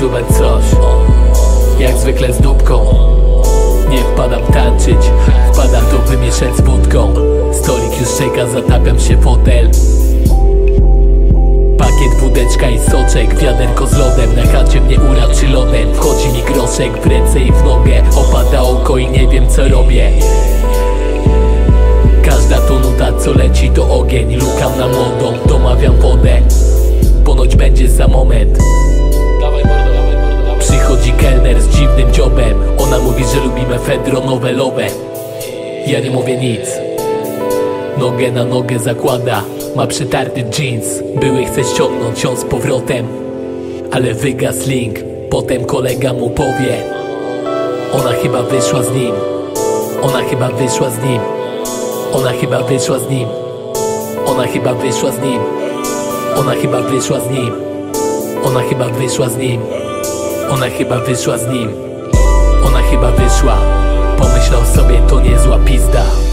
Klubem coś. Jak zwykle z dupką. Nie wpadam tańczyć Wpadam to wymieszać z wódką Stolik już czeka, zatapiam się fotel Pakiet, wódeczka i soczek Wiaderko z lodem, na chacie mnie uraczy lodem Wchodzi mi groszek w ręce i w nogę. Opada oko i nie wiem co robię. Każda to nuta co leci to ogień. Lukam na młodą, domawiam wodę. Ponoć będzie za moment Przychodzi kelner z dziwnym dziobem. Ona mówi, że lubimy fedro nowelowe. Ja nie mówię nic. Nogę na nogę zakłada. Ma przetarty jeans. Były chce ściągnąć ją z powrotem. Ale wygasł link. Potem kolega mu powie. Ona chyba wyszła z nim. Ona chyba wyszła z nim. Ona chyba wyszła z nim. Ona chyba wyszła z nim. Ona chyba wyszła z nim. Ona chyba wyszła z nim Ona chyba wyszła z nim. Ona chyba wyszła. Pomyślał sobie to niezła pizda